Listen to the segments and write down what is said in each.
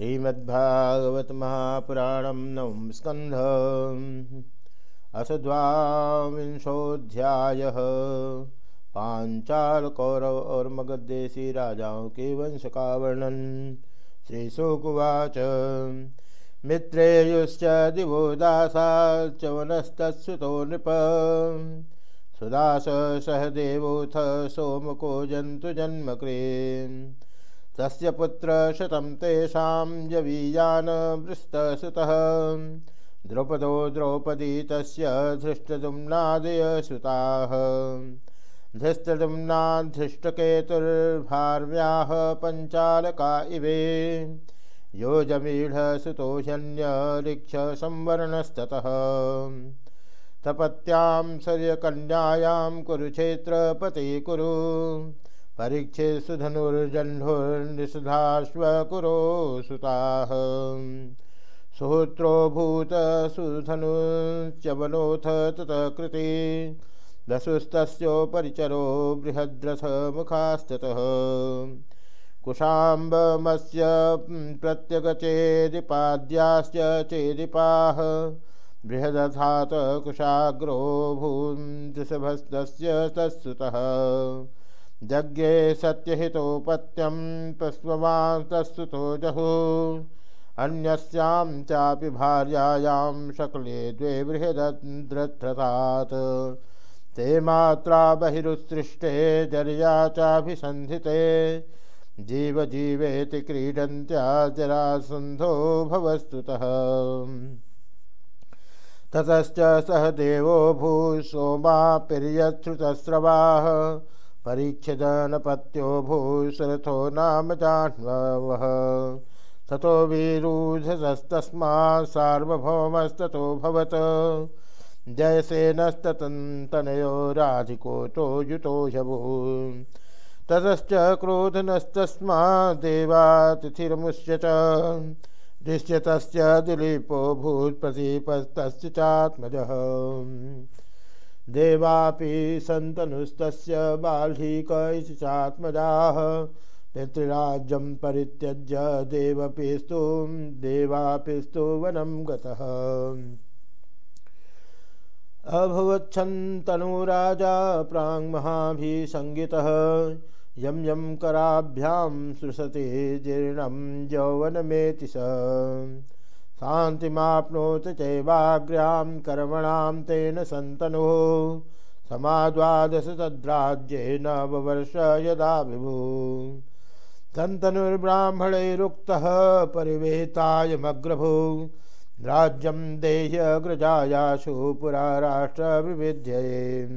श्रीमद्भागवत महापुराणम नवम स्कंध अथ द्वांशोध्याय पांचाल कौरव और मगध देशी राजाओं के वंश का वर्णन श्री सुकुवाच मित्रेयुश्च दिवो दासा वनस्तत्सुतो नृप। सुदास सह देवोऽथ सोमको जन्तु जन्मकृन् तस्य पुत्र शतं तेषां यवीयानवृस्तसुतः द्रौपदो द्रौपदी तस्य धृष्टदुम्नादयसुताः। धृष्टदुम्नाधृष्टकेतुर्भार्व्याः पञ्चालका इवे। यो जमीढसुतोह्यन्यऋक्ष संवरणस्ततः तपत्यां सर्यकन्यायां कुरुक्षेत्रपति कुरु। परीक्षे सुधनुर्जह्नुर्निषधाश्वकुरो सुताः सुहोत्रो भूत सुधनुश्चवनोऽथ ततः कृति दशुस्तस्योपरिचरो बृहद्रथ मुखास्ततः कुशाम्बमस्य प्रत्यगचेदिपाद्याश्च चेदिपाः बृहदथात कुशाग्रो भून्दृषभस्तस्य तत्सुतः। जज्ञे सत्यहितोपत्यं प्रस्ववान्तस्तुतो जहु। अन्यस्यां चापि भार्यायां शकले द्वे बृहदद्रथात् ते मात्रा बहिरुत्सृष्टे जर्या चाभिसन्धिते जीवजीवेति क्रीडन्त्या जरासन्धो भवस्तुतः। ततश्च सह देवो भूसोमापिर्यच्छ्रुतस्रवाः परीक्षदनपत्यो भूसरथो नाम जाह्नवः ततो वीरूधस्तस्मात् सार्वभौमस्ततो भवत। जयसेनस्ततन्तनयो राधिकोतो युतो ह्यभू ततश्च क्रोधनस्तस्मादेवातिथिरमुष्य च। दृश्यतस्य दिलीपो भूत्प्रदीपस्तस्य चात्मजः। देवापि सन्तनुस्तस्य बाल्हीक इति चात्मजाः पितृराज्यं परित्यज्य देवपिस्तु, देवापिस्तु वनं गतः। अभवच्छन्तनुराजा प्राङ्महाभिसङ्गितः यं यं कराभ्यां सृशते जीर्णं यौवनमेति स शान्तिमाप्नोत चैवाग्र्यां कर्मणां तेन सन्तनुः समाद्वादश तद्राज्ये नववर्ष यदा विभु। सन्तनुर्ब्राह्मणैरुक्तः परिवेतायमग्रभु। राज्यं देह्यग्रजायाशु पुरा राष्ट्रविविध्यये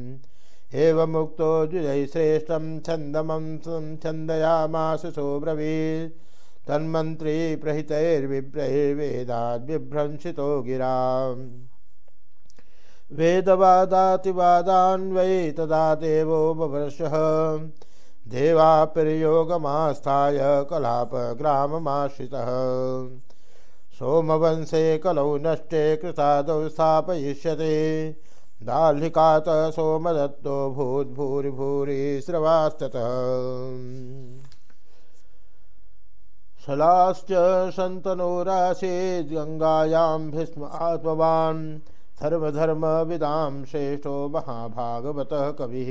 एवमुक्तो द्विजैश्रेष्ठं छन्दमं छन्दयामास सोब्रवीत् तन्मन्त्री प्रहितैर्विप्रैर्वेदाद्विभ्रंसितो गिरा वेदवादातिवादान् वै तदा देवो बवर्षः देवापिर्योगमास्थाय कलापग्राममाश्रितः। सोमवंशे कलौ नष्टे कृतादौ स्थापयिष्यते। दाल्लिकात सोमदत्तो भूद्भूरिभूरि शलाश्च सन्तनोरासीद् गङ्गायां भीष्म आत्मवान्। धर्मधर्मविदां श्रेष्ठो महाभागवतः कविः।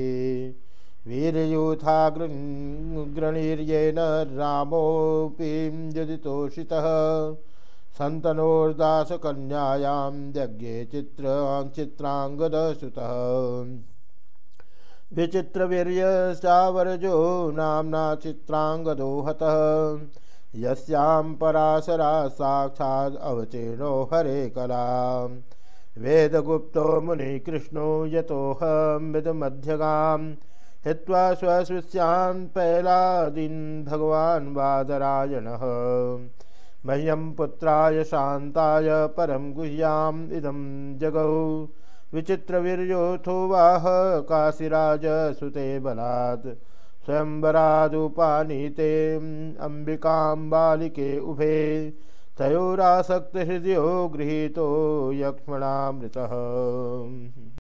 वीरयूथाग्रणीर्येन रामोऽपि युदितोषितः सन्तनोर्दासकन्यायां यज्ञे चित्र चित्राङ्गदसुतः विचित्रवीर्यश्चावरजो नाम्ना चित्राङ्गदो हतः यस्यां पराशरा साक्षात् अवतीर्णो हरे कला वेदगुप्तो मुनिकृष्णो यतोऽहमिदमध्यगां हित्वा स्वशिष्यान् पैलादीन् भगवान् वादरायणः। मह्यं पुत्राय शान्ताय परं गुह्याम् जगौ। विचित्रवीर्योऽथोवाह काशीराजसुते बलात्। स्वयंवरादुपानीते अम्बिकां बालिके उभे तयोरासक्तहृदयो गृहीतो यक्ष्मणामृतः।